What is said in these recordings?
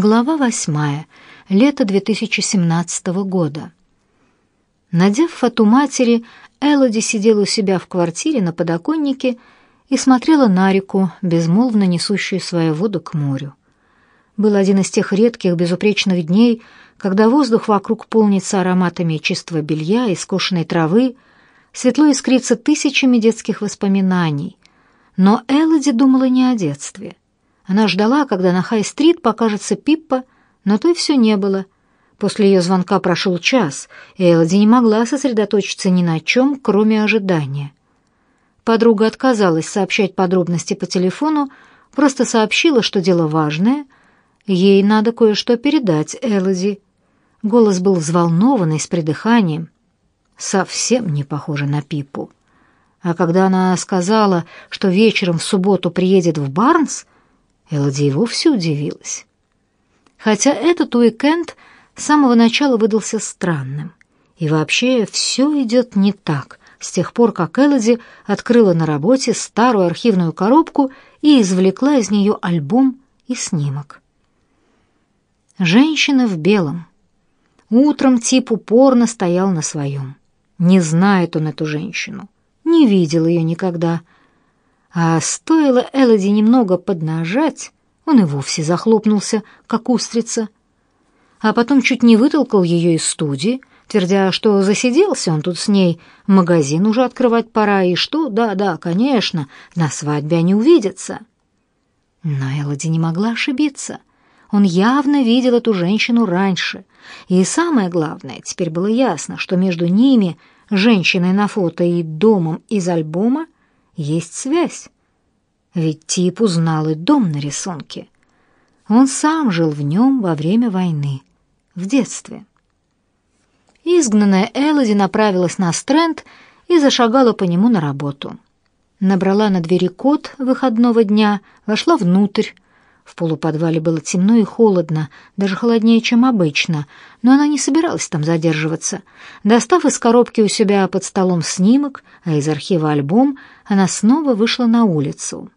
Глава восьмая. Лето 2017 года. Надев фату матери, Элоди сидела у себя в квартире на подоконнике и смотрела на реку, безмолвно несущую свою воду к морю. Был один из тех редких безупречных дней, когда воздух вокруг полнится ароматами чистого белья и скошенной травы, светло искрится тысячами детских воспоминаний. Но Элоди думала не о детстве — она ждала, когда на Хай-стрит покажется Пиппа, но той все не было. После ее звонка прошел час, и Элоди не могла сосредоточиться ни на чем, кроме ожидания. Подруга отказалась сообщать подробности по телефону, просто сообщила, что дело важное, ей надо кое-что передать Элоди. Голос был взволнованный, с придыханием, совсем не похоже на Пиппу. А когда она сказала, что вечером в субботу приедет в Барнс, Элоди и вовсе удивилась. Хотя этот уикенд с самого начала выдался странным. И вообще все идет не так с тех пор, как Элоди открыла на работе старую архивную коробку и извлекла из нее альбом и снимок. Женщина в белом. Утром тип упорно стоял на своем. Не знает он эту женщину, не видел ее никогда — а стоило Элоди немного поднажать, он и вовсе захлопнулся, как устрица. А потом чуть не вытолкал ее из студии, твердя, что засиделся он тут с ней, магазин уже открывать пора, и что, да-да, конечно, на свадьбе они увидятся. Но Элоди не могла ошибиться. Он явно видел эту женщину раньше. И самое главное, теперь было ясно, что между ними, женщиной на фото и домом из альбома, есть связь. Ведь Тип узнал и дом на рисунке. Он сам жил в нем во время войны, в детстве. Изгнанная Элоди направилась на Стрэнд и зашагала по нему на работу. Набрала на двери код выходного дня, вошла внутрь, в полуподвале было темно и холодно, даже холоднее, чем обычно, но она не собиралась там задерживаться. Достав из коробки у себя под столом снимок, а из архива альбом, она снова вышла на улицу.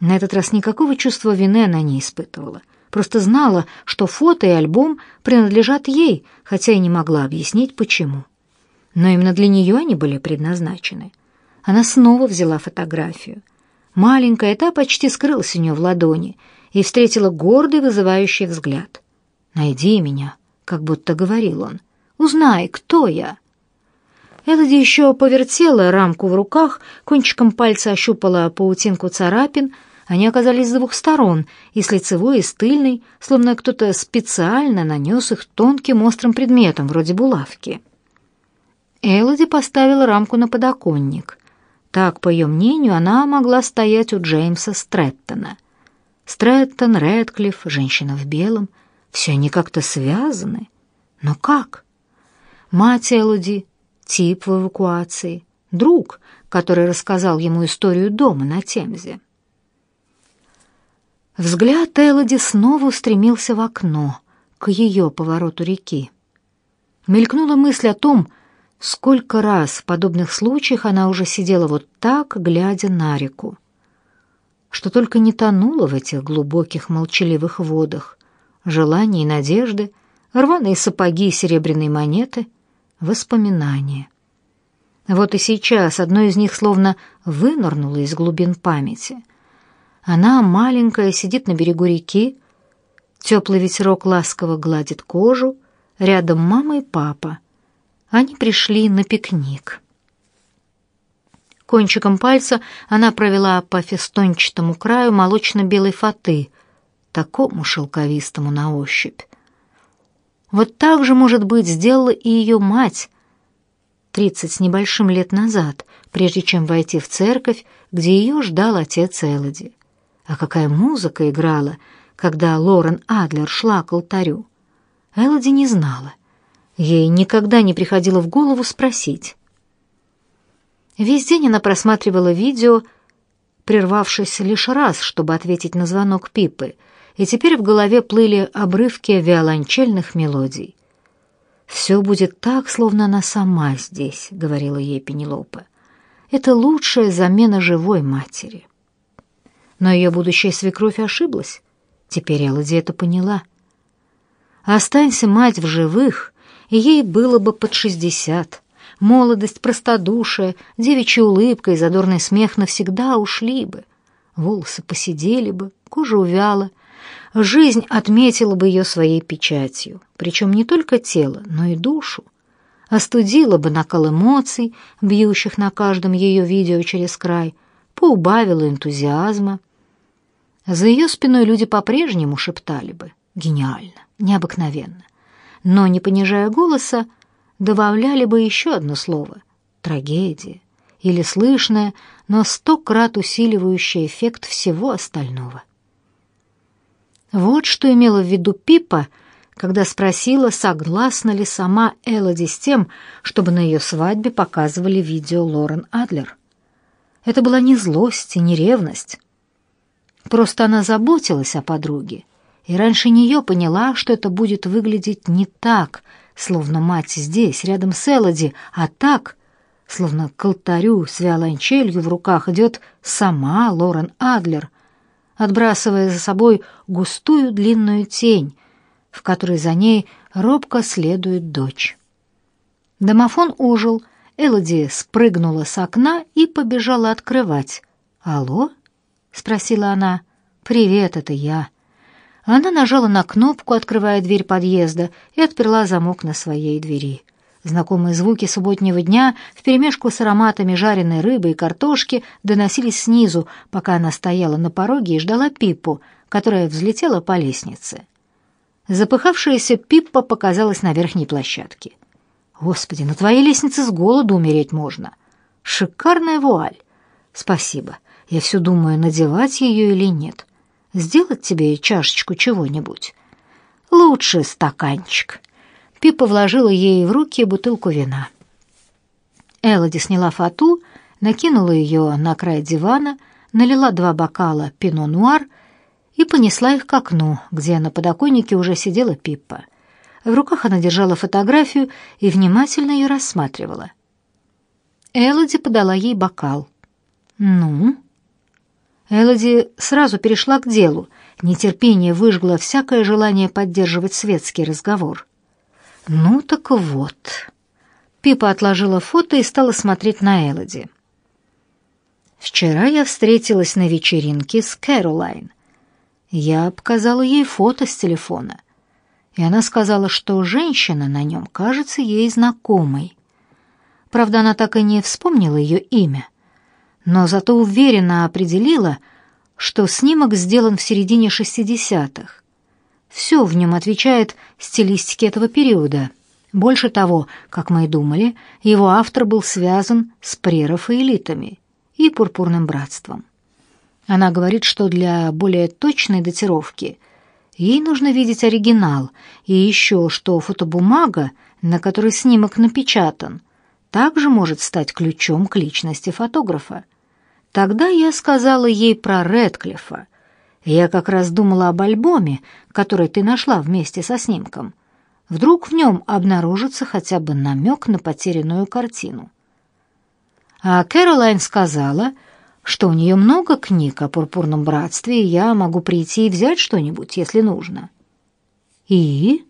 На этот раз никакого чувства вины она не испытывала. Просто знала, что фото и альбом принадлежат ей, хотя и не могла объяснить, почему. Но именно для нее они были предназначены. Она снова взяла фотографию. Маленькая та почти скрылась у нее в ладони — и встретила гордый вызывающий взгляд. «Найди меня», — как будто говорил он. «Узнай, кто я». Элоди еще повертела рамку в руках, кончиком пальца ощупала паутинку царапин. Они оказались с двух сторон, и с лицевой, и с тыльной, словно кто-то специально нанес их тонким острым предметом, вроде булавки. Элоди поставила рамку на подоконник. Так, по ее мнению, она могла стоять у Джеймса Стрэттона. Стрэттон, Рэдклифф, женщина в белом — все они как-то связаны. Но как? Мать Элоди, тип в эвакуации, друг, который рассказал ему историю дома на Темзе. Взгляд Элоди снова устремился в окно, к ее повороту реки. Мелькнула мысль о том, сколько раз в подобных случаях она уже сидела вот так, глядя на реку что только не тонула в этих глубоких молчаливых водах. Желания и надежды, рваные сапоги и серебряные монеты, воспоминания. Вот и сейчас одно из них словно вынырнуло из глубин памяти. Она, маленькая, сидит на берегу реки, теплый ветерок ласково гладит кожу, рядом мама и папа. Они пришли на пикник. Кончиком пальца она провела по фестончатому краю молочно-белой фаты, такому шелковистому на ощупь. Вот так же, может быть, сделала и ее мать тридцать с небольшим лет назад, прежде чем войти в церковь, где ее ждал отец Элоди. А какая музыка играла, когда Лорен Адлер шла к алтарю. Элоди не знала. Ей никогда не приходило в голову спросить. Весь день она просматривала видео, прервавшись лишь раз, чтобы ответить на звонок Пипы, и теперь в голове плыли обрывки виолончельных мелодий. «Все будет так, словно она сама здесь», — говорила ей Пенелопа. «Это лучшая замена живой матери». Но ее будущая свекровь ошиблась. Теперь Элоди это поняла. Останься мать в живых, и ей было бы под шестьдесят. Молодость, простодушие, девичья улыбка и задорный смех навсегда ушли бы. Волосы посидели бы, кожа увяла. Жизнь отметила бы ее своей печатью, причем не только тело, но и душу. Остудила бы накал эмоций, бьющих на каждом ее видео через край, поубавила энтузиазма. За ее спиной люди по-прежнему шептали бы «гениально», «необыкновенно», но, не понижая голоса, добавляли бы еще одно слово «трагедия» или слышное, но сто крат усиливающее эффект всего остального. Вот что имела в виду Пипа, когда спросила, согласна ли сама Элоди с тем, чтобы на ее свадьбе показывали видео Лорен Адлер. Это была не злость и не ревность. Просто она заботилась о подруге, и раньше нее поняла, что это будет выглядеть не так, словно мать здесь, рядом с Элоди, а так, словно к алтарю с виолончелью в руках идет сама Лорен Адлер, отбрасывая за собой густую длинную тень, в которой за ней робко следует дочь. Домофон ожил, Элоди спрыгнула с окна и побежала открывать. «Алло?» — спросила она. «Привет, это я». Она нажала на кнопку, открывая дверь подъезда, и отперла замок на своей двери. Знакомые звуки субботнего дня вперемешку с ароматами жареной рыбы и картошки доносились снизу, пока она стояла на пороге и ждала Пиппу, которая взлетела по лестнице. Запыхавшаяся Пиппа показалась на верхней площадке. «Господи, на твоей лестнице с голоду умереть можно. Шикарная вуаль. Спасибо. Я все думаю, надевать ее или нет. Сделать тебе чашечку чего-нибудь? Лучше стаканчик». Пиппа вложила ей в руки бутылку вина. Элоди сняла фату, накинула ее на край дивана, налила два бокала пино-нуар и понесла их к окну, где на подоконнике уже сидела Пиппа. В руках она держала фотографию и внимательно ее рассматривала. Элоди подала ей бокал. «Ну?» Элоди сразу перешла к делу. Нетерпение выжгло всякое желание поддерживать светский разговор. «Ну так вот». Пипа отложила фото и стала смотреть на Элоди. «Вчера я встретилась на вечеринке с Кэролайн. Я показала ей фото с телефона, и она сказала, что женщина на нем кажется ей знакомой. Правда, она так и не вспомнила ее имя, но зато уверенно определила, что снимок сделан в середине шестидесятых. Все в нем отвечает стилистике этого периода. Больше того, как мы и думали, его автор был связан с прерафаэлитами и пурпурным братством. Она говорит, что для более точной датировки ей нужно видеть оригинал, и еще, что фотобумага, на которой снимок напечатан, также может стать ключом к личности фотографа. Тогда я сказала ей про Редклифа, я как раз думала об альбоме, который ты нашла вместе со снимком. Вдруг в нем обнаружится хотя бы намек на потерянную картину. А Кэролайн сказала, что у нее много книг о пурпурном братстве, и я могу прийти и взять что-нибудь, если нужно. И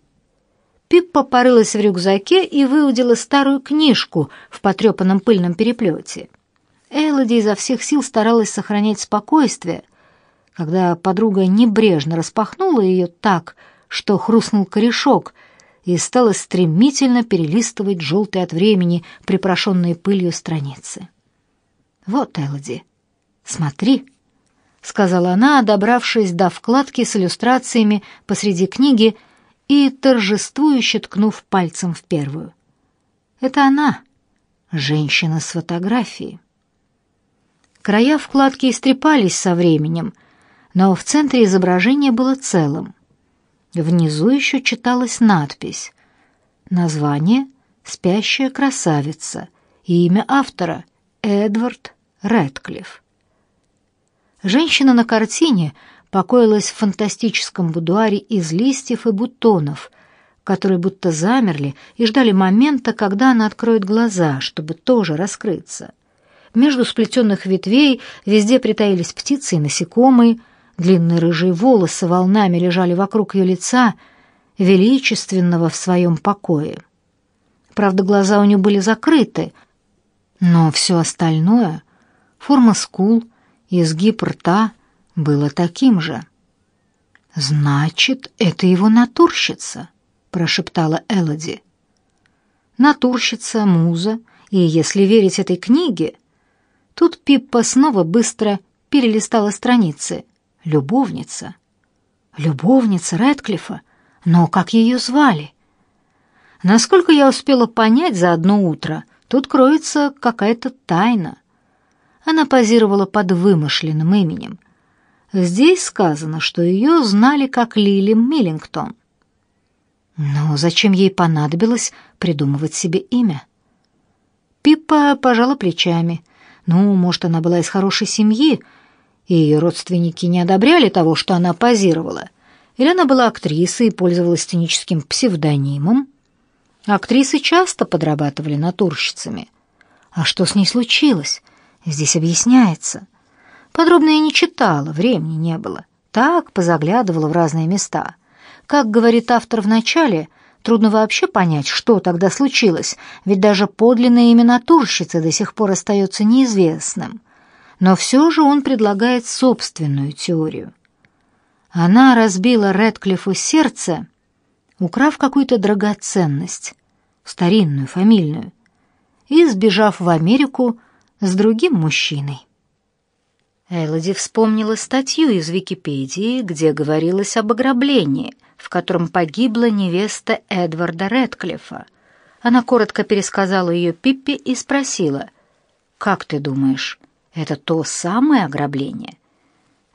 Пиппа порылась в рюкзаке и выудила старую книжку в потрепанном пыльном переплете. Элоди изо всех сил старалась сохранять спокойствие, когда подруга небрежно распахнула ее так, что хрустнул корешок, и стала стремительно перелистывать желтые от времени припорошенные пылью страницы. «Вот, Элоди, смотри», — сказала она, добравшись до вкладки с иллюстрациями посреди книги и торжествующе ткнув пальцем в первую. «Это она, женщина с фотографией». Края вкладки истрепались со временем, но в центре изображение было целым. Внизу еще читалась надпись. Название «Спящая красавица» и имя автора Эдвард Рэдклифф. Женщина на картине покоилась в фантастическом будуаре из листьев и бутонов, которые будто замерли и ждали момента, когда она откроет глаза, чтобы тоже раскрыться. Между сплетенных ветвей везде притаились птицы и насекомые — Длинные рыжие волосы волнами лежали вокруг ее лица, величественного в своем покое. Правда, глаза у нее были закрыты, но все остальное — форма скул, изгиб рта — было таким же. «Значит, это его натурщица», — прошептала Элоди. «Натурщица, муза, и, если верить этой книге...» Тут Пиппа снова быстро перелистала страницы. «Любовница». «Любовница Рэдклиффа? Но как ее звали?» Насколько я успела понять за одно утро, тут кроется какая-то тайна. Она позировала под вымышленным именем. Здесь сказано, что ее знали как Лили Миллингтон. Но зачем ей понадобилось придумывать себе имя? Пиппа пожала плечами. Ну, может, она была из хорошей семьи, и ее родственники не одобряли того, что она позировала. Или она была актрисой и пользовалась сценическим псевдонимом. Актрисы часто подрабатывали натурщицами. А что с ней случилось? Здесь объясняется. Подробно я не читала, времени не было. Так позаглядывала в разные места. Как говорит автор в начале, трудно вообще понять, что тогда случилось, ведь даже подлинное имя натурщицы до сих пор остается неизвестным. Но все же он предлагает собственную теорию. Она разбила Рэдклиффу сердце украв какую-то драгоценность, старинную, фамильную, и сбежав в Америку с другим мужчиной. Элоди вспомнила статью из Википедии, где говорилось об ограблении, в котором погибла невеста Эдварда Рэдклиффа. Она коротко пересказала ее Пиппи и спросила, «Как ты думаешь, это то самое ограбление?»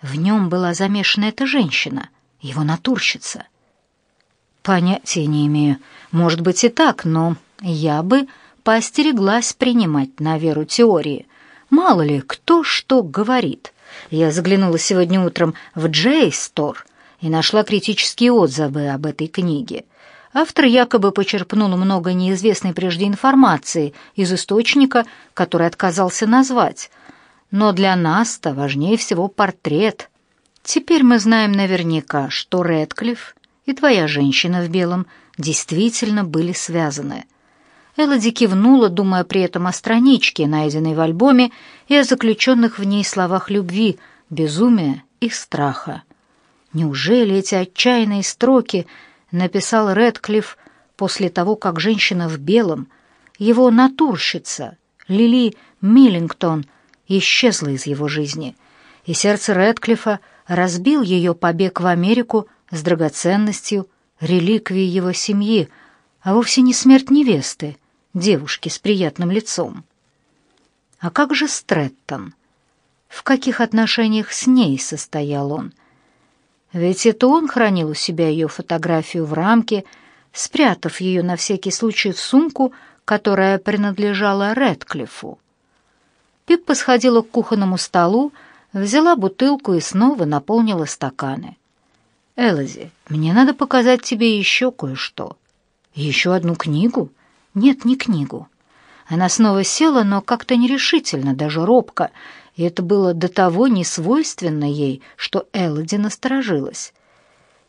В нем была замешана эта женщина, его натурщица — Понятия не имею. Может быть и так, но я бы поостереглась принимать на веру теории. Мало ли, кто что говорит. Я заглянула сегодня утром в Джей-стор и нашла критические отзывы об этой книге. Автор якобы почерпнул много неизвестной прежде информации из источника, который отказался назвать. Но для нас-то важнее всего портрет. Теперь мы знаем наверняка, что Рэдклифф и твоя женщина в белом действительно были связаны. Элоди кивнула, думая при этом о страничке, найденной в альбоме, и о заключенных в ней словах любви, безумия и страха. Неужели эти отчаянные строки написал Рэдклифф после того, как женщина в белом, его натурщица, Лили Миллингтон, исчезла из его жизни, и сердце Рэдклиффа разбил ее побег в Америку с драгоценностью, реликвией его семьи, а вовсе не смерть невесты, девушки с приятным лицом. А как же Стрэттон? В каких отношениях с ней состоял он? Ведь это он хранил у себя ее фотографию в рамке, спрятав ее на всякий случай в сумку, которая принадлежала Рэдклиффу. Пиппа сходила к кухонному столу, взяла бутылку и снова наполнила стаканы. Элози, мне надо показать тебе еще кое-что. Еще одну книгу? Нет, не книгу. Она снова села, но как-то нерешительно, даже робко, и это было до того несвойственно ей, что Элоди насторожилась.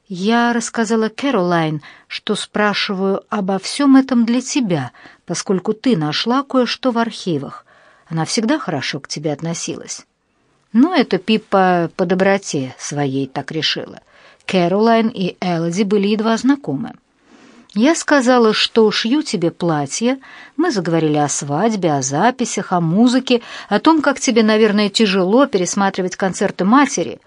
Я рассказала Кэролайн, что спрашиваю обо всем этом для тебя, поскольку ты нашла кое-что в архивах. Она всегда хорошо к тебе относилась. Но это Пиппа по доброте своей так решила. Кэролайн и Элоди были едва знакомы. Я сказала, что шью тебе платье, мы заговорили о свадьбе, о записях, о музыке, о том, как тебе, наверное, тяжело пересматривать концерты матери.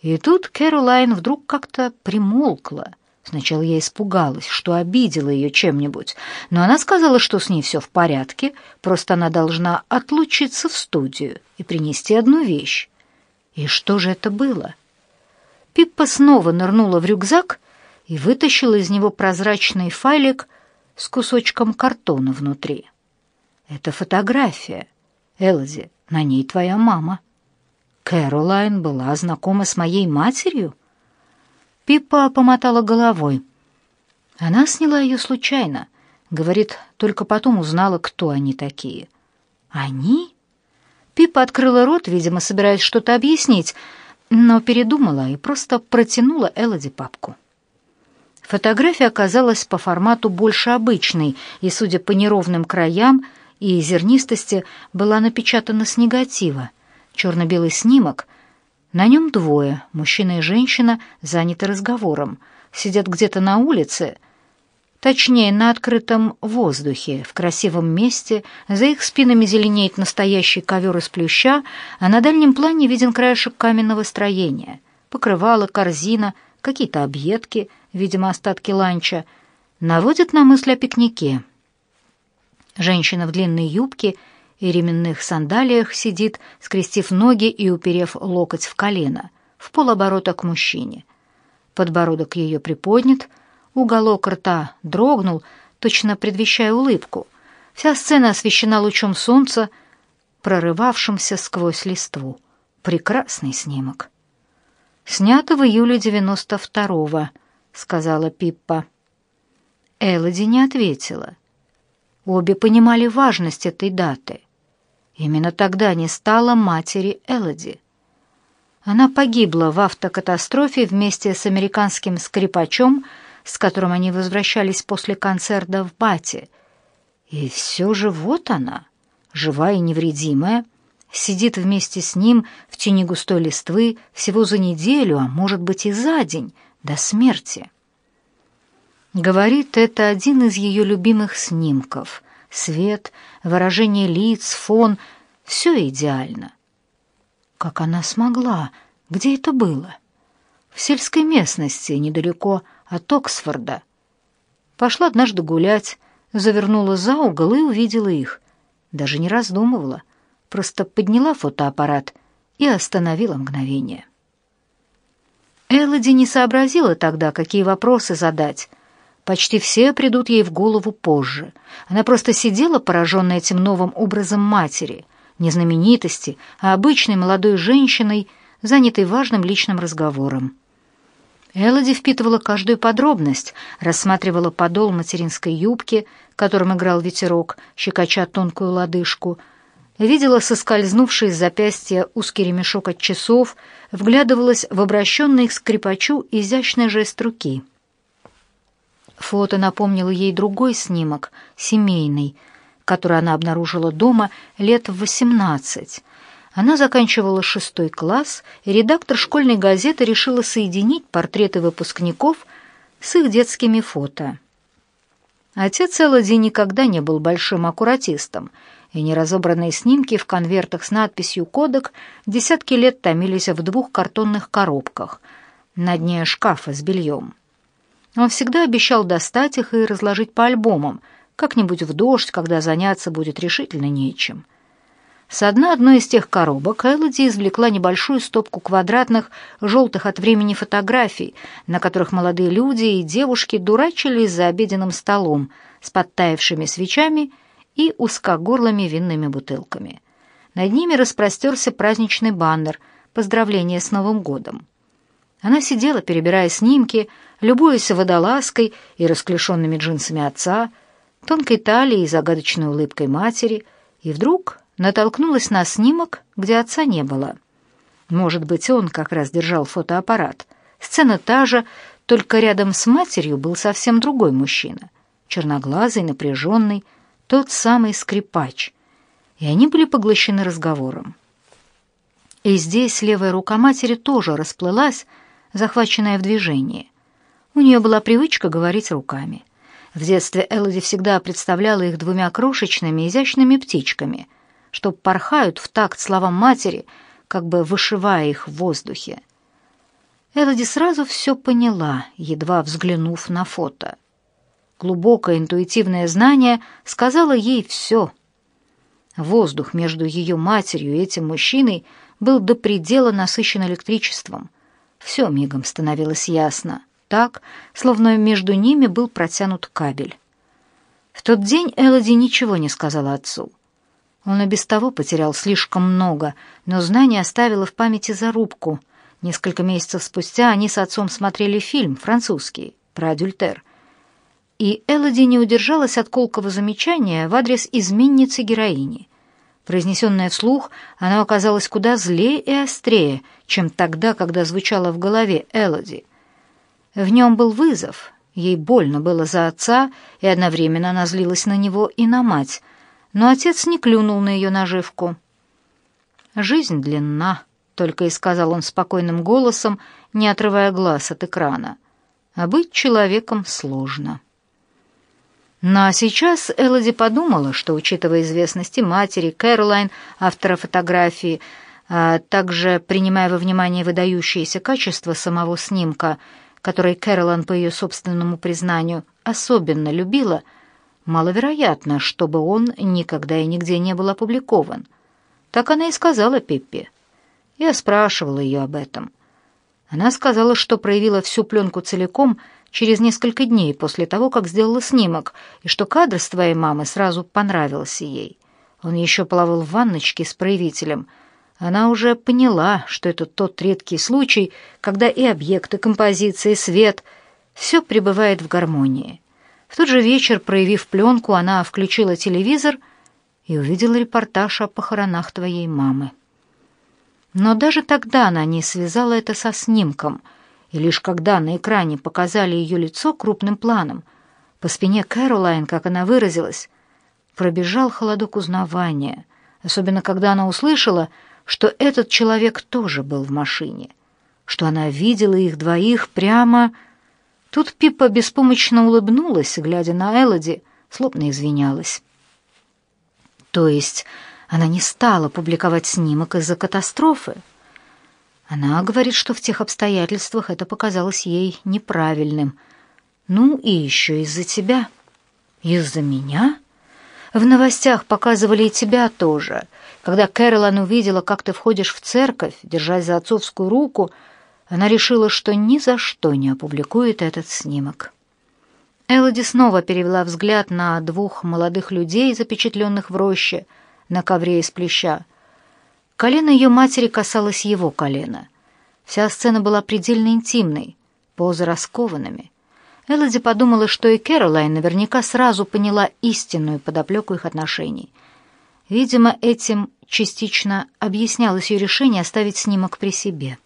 И тут Кэролайн вдруг как-то примолкла. Сначала я испугалась, что обидела ее чем-нибудь, но она сказала, что с ней все в порядке, просто она должна отлучиться в студию и принести одну вещь. И что же это было? Пиппа снова нырнула в рюкзак и вытащила из него прозрачный файлик с кусочком картона внутри. «Это фотография. Элзи, на ней твоя мама». «Кэролайн была знакома с моей матерью?» Пиппа помотала головой. Она сняла ее случайно. Говорит, только потом узнала, кто они такие. «Они?» Пиппа открыла рот, видимо, собираясь что-то объяснить, но передумала и просто протянула Элоди папку. Фотография оказалась по формату больше обычной, и, судя по неровным краям и зернистости, была напечатана с негатива. Черно-белый снимок. На нем двое, мужчина и женщина, заняты разговором. Сидят где-то на улице, точнее, на открытом воздухе, в красивом месте. За их спинами зеленеет настоящий ковер из плюща, а на дальнем плане виден краешек каменного строения. Покрывало, корзина, какие-то объедки — видимо, остатки ланча, наводят на мысль о пикнике. Женщина в длинной юбке и ременных сандалиях сидит, скрестив ноги и уперев локоть в колено, в полоборота к мужчине. Подбородок ее приподнят, уголок рта дрогнул, точно предвещая улыбку. Вся сцена освещена лучом солнца, прорывавшимся сквозь листву. Прекрасный снимок. Снято в июле девяносто второго. — сказала Пиппа. Элоди не ответила. Обе понимали важность этой даты. Именно тогда не стало матери Элоди. Она погибла в автокатастрофе вместе с американским скрипачом, с которым они возвращались после концерта в Бате. И все же вот она, живая и невредимая, сидит вместе с ним в тени густой листвы всего за неделю, а может быть и за день — до смерти. Говорит, это один из ее любимых снимков. Свет, выражение лиц, фон — все идеально. Как она смогла? Где это было? В сельской местности, недалеко от Оксфорда. Пошла однажды гулять, завернула за угол и увидела их. Даже не раздумывала, просто подняла фотоаппарат и остановила мгновение. Элоди не сообразила тогда, какие вопросы задать. Почти все придут ей в голову позже. Она просто сидела, пораженная этим новым образом матери, не знаменитости, а обычной молодой женщиной, занятой важным личным разговором. Элоди впитывала каждую подробность, рассматривала подол материнской юбки, которым играл ветерок, щекоча тонкую лодыжку — видела соскользнувший с запястья узкий ремешок от часов, вглядывалась в обращенный к скрипачу изящный жест руки. Фото напомнило ей другой снимок, семейный, который она обнаружила дома лет в восемнадцать. Она заканчивала шестой класс, и редактор школьной газеты решила соединить портреты выпускников с их детскими фото. Отец Элоди никогда не был большим аккуратистом — и неразобранные снимки в конвертах с надписью «Кодек» десятки лет томились в двух картонных коробках на дне шкафа с бельем. Он всегда обещал достать их и разложить по альбомам, как-нибудь в дождь, когда заняться будет решительно нечем. С дна одной из тех коробок Элоди извлекла небольшую стопку квадратных, желтых от времени фотографий, на которых молодые люди и девушки дурачились за обеденным столом с подтаявшими свечами и узкогорлыми винными бутылками. Над ними распростерся праздничный баннер «Поздравление с Новым годом». Она сидела, перебирая снимки, любуясь водолазкой и расклешенными джинсами отца, тонкой талией и загадочной улыбкой матери, и вдруг натолкнулась на снимок, где отца не было. Может быть, он как раз держал фотоаппарат. Сцена та же, только рядом с матерью был совсем другой мужчина. Черноглазый, напряженный, тот самый скрипач, и они были поглощены разговором. И здесь левая рука матери тоже расплылась, захваченная в движении. У нее была привычка говорить руками. В детстве Элоди всегда представляла их двумя крошечными изящными птичками, что порхают в такт словам матери, как бы вышивая их в воздухе. Элоди сразу все поняла, едва взглянув на фото — Глубокое интуитивное знание сказало ей все. Воздух между ее матерью и этим мужчиной был до предела насыщен электричеством. Все мигом становилось ясно, так, словно между ними был протянут кабель. В тот день Элоди ничего не сказала отцу. Он и без того потерял слишком много, но знание оставило в памяти зарубку. Несколько месяцев спустя они с отцом смотрели фильм французский про адюльтер — и Элоди не удержалась от колкого замечания в адрес изменницы героини. Произнесенная вслух, она оказалась куда злее и острее, чем тогда, когда звучала в голове Элоди. В нем был вызов, Ей больно было за отца, и одновременно она злилась на него и на мать, но отец не клюнул на ее наживку. «Жизнь длинна», — только и сказал он спокойным голосом, не отрывая глаз от экрана. «А быть человеком сложно». Но ну, а сейчас Элоди подумала, что, учитывая известности матери, Кэролайн, автора фотографии, а также принимая во внимание выдающиеся качества самого снимка, который Кэролайн, по ее собственному признанию, особенно любила, маловероятно, чтобы он никогда и нигде не был опубликован. Так она и сказала Пиппи. Я спрашивала ее об этом. Она сказала, что проявила всю пленку целиком — через несколько дней после того, как сделала снимок, и что кадр с твоей мамы сразу понравился ей. Он еще плавал в ванночке с проявителем. Она уже поняла, что это тот редкий случай, когда и объекты, композиции, свет — все пребывает в гармонии. В тот же вечер, проявив пленку, она включила телевизор и увидела репортаж о похоронах твоей мамы. Но даже тогда она не связала это со снимком — и лишь когда на экране показали ее лицо крупным планом, по спине Кэролайн, как она выразилась, пробежал холодок узнавания, особенно когда она услышала, что этот человек тоже был в машине, что она видела их двоих прямо... Тут Пиппа беспомощно улыбнулась, глядя на Элоди, словно извинялась. То есть она не стала публиковать снимок из-за катастрофы? Она говорит, что в тех обстоятельствах это показалось ей неправильным. Ну и еще из-за тебя. Из-за меня? В новостях показывали и тебя тоже. Когда Кэролан увидела, как ты входишь в церковь, держась за отцовскую руку, она решила, что ни за что не опубликует этот снимок. Элоди снова перевела взгляд на двух молодых людей, запечатленных в роще, на ковре из плюща. Колено ее матери касалось его колена. Вся сцена была предельно интимной, позы раскованными. Элоди подумала, что и Кэролайн наверняка сразу поняла истинную подоплеку их отношений. Видимо, этим частично объяснялось ее решение оставить снимок при себе.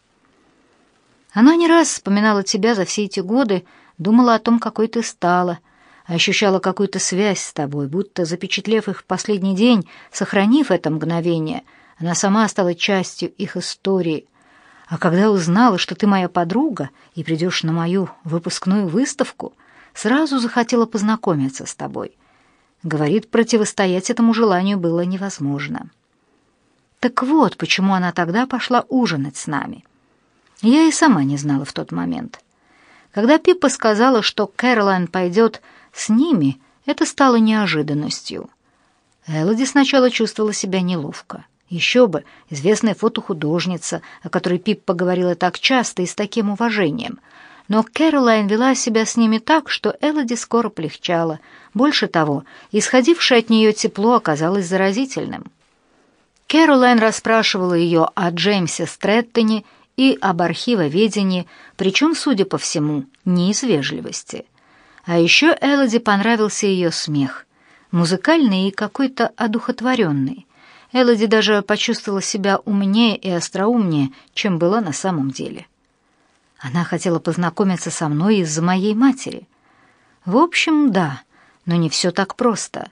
Она не раз вспоминала тебя за все эти годы, думала о том, какой ты стала, ощущала какую-то связь с тобой, будто запечатлев их в последний день, сохранив это мгновение — она сама стала частью их истории. А когда узнала, что ты моя подруга и придешь на мою выпускную выставку, сразу захотела познакомиться с тобой. Говорит, противостоять этому желанию было невозможно. Так вот, почему она тогда пошла ужинать с нами. Я и сама не знала в тот момент. Когда Пиппа сказала, что Кэролайн пойдет с ними, это стало неожиданностью. Элоди сначала чувствовала себя неловко. Еще бы, известная фотохудожница, о которой Пип поговорила так часто и с таким уважением. Но Кэролайн вела себя с ними так, что Элоди скоро полегчала. Больше того, исходившее от нее тепло оказалось заразительным. Кэролайн расспрашивала ее о Джеймсе Стрэттоне и об архивоведении, причем, судя по всему, не из вежливости. А еще Элоди понравился ее смех, музыкальный и какой-то одухотворенный. Элоди даже почувствовала себя умнее и остроумнее, чем была на самом деле. Она хотела познакомиться со мной из-за моей матери. В общем, да, но не все так просто.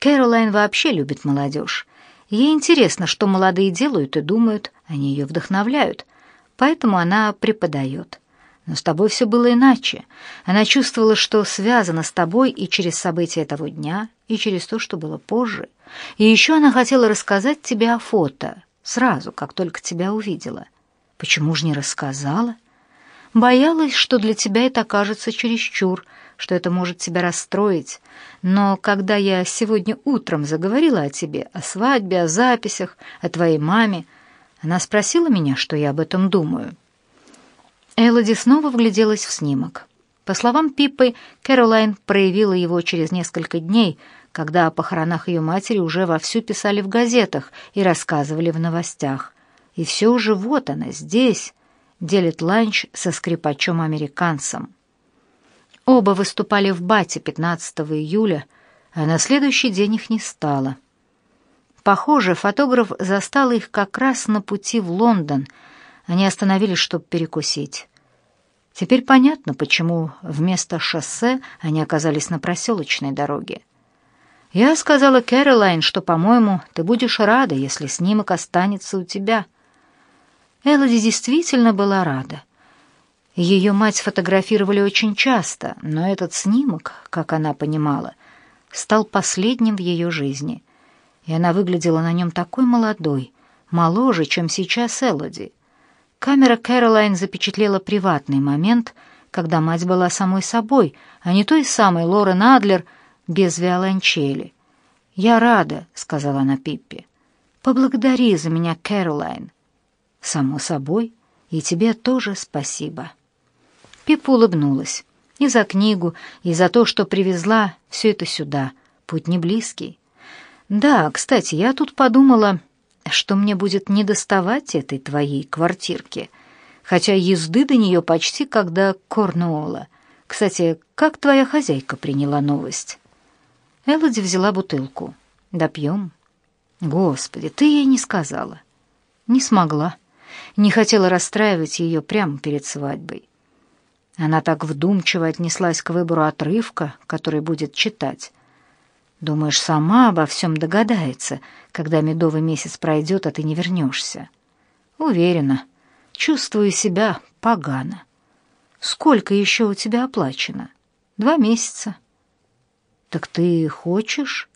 Кэролайн вообще любит молодежь. Ей интересно, что молодые делают и думают, они ее вдохновляют, поэтому она преподает. Но с тобой все было иначе. Она чувствовала, что связана с тобой и через события того дня, и через то, что было позже. И еще она хотела рассказать тебе о фото, сразу, как только тебя увидела. Почему же не рассказала? Боялась, что для тебя это окажется чересчур, что это может тебя расстроить. Но когда я сегодня утром заговорила о тебе, о свадьбе, о записях, о твоей маме, она спросила меня, что я об этом думаю. Элоди снова вгляделась в снимок. По словам Пиппы, Кэролайн проявила его через несколько дней, когда о похоронах ее матери уже вовсю писали в газетах и рассказывали в новостях. И все уже вот она, здесь, делит ланч со скрипачом-американцем. Оба выступали в Бате 15 июля, а на следующий день их не стало. Похоже, фотограф застал их как раз на пути в Лондон — они остановились, чтобы перекусить. Теперь понятно, почему вместо шоссе они оказались на проселочной дороге. Я сказала Кэролайн, что, по-моему, ты будешь рада, если снимок останется у тебя. Элоди действительно была рада. Ее мать фотографировали очень часто, но этот снимок, как она понимала, стал последним в ее жизни. И она выглядела на нем такой молодой, моложе, чем сейчас Элоди. Камера Кэролайн запечатлела приватный момент, когда мать была самой собой, а не той самой Лорен Адлер без виолончели. «Я рада», — сказала она Пиппи. «Поблагодари за меня, Кэролайн». «Само собой, и тебе тоже спасибо». Пиппа улыбнулась. И за книгу, и за то, что привезла все это сюда. Путь не близкий. Да, кстати, я тут подумала, что мне будет недоставать этой твоей квартирки, хотя езды до нее почти как до Корнуола. Кстати, как твоя хозяйка приняла новость?» Элоди взяла бутылку. «Допьем?» «Господи, ты ей не сказала». «Не смогла. Не хотела расстраивать ее прямо перед свадьбой. Она так вдумчиво отнеслась к выбору отрывка, который будет читать. Думаешь, сама обо всем догадается, когда медовый месяц пройдет, а ты не вернешься? Уверена. Чувствую себя погано. Сколько еще у тебя оплачено? Два месяца. Так ты хочешь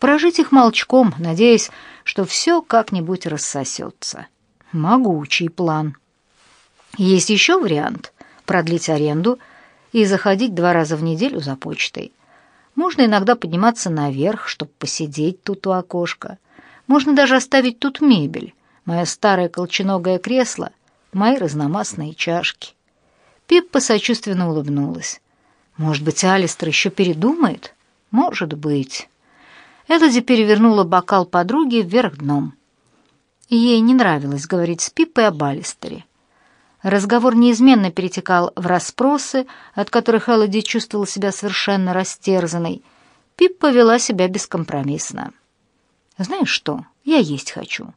прожить их молчком, надеясь, что все как-нибудь рассосется? Могучий план. Есть еще вариант — продлить аренду и заходить два раза в неделю за почтой. Можно иногда подниматься наверх, чтобы посидеть тут у окошка. Можно даже оставить тут мебель, мое старое колченогое кресло, мои разномастные чашки. Пиппа сочувственно улыбнулась. Может быть, Алистер еще передумает? Может быть. Элоди перевернула бокал подруги вверх дном. Ей не нравилось говорить с Пиппой об Алистере. Разговор неизменно перетекал в расспросы, от которых Элоди чувствовала себя совершенно растерзанной. Пиппа вела себя бескомпромиссно. «Знаешь что, я есть хочу.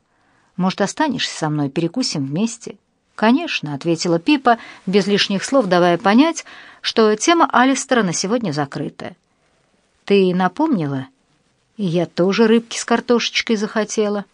Может, останешься со мной, перекусим вместе?» «Конечно», — ответила Пипа, без лишних слов давая понять, что тема Алистера на сегодня закрыта. «Ты напомнила?» «И я тоже рыбки с картошечкой захотела».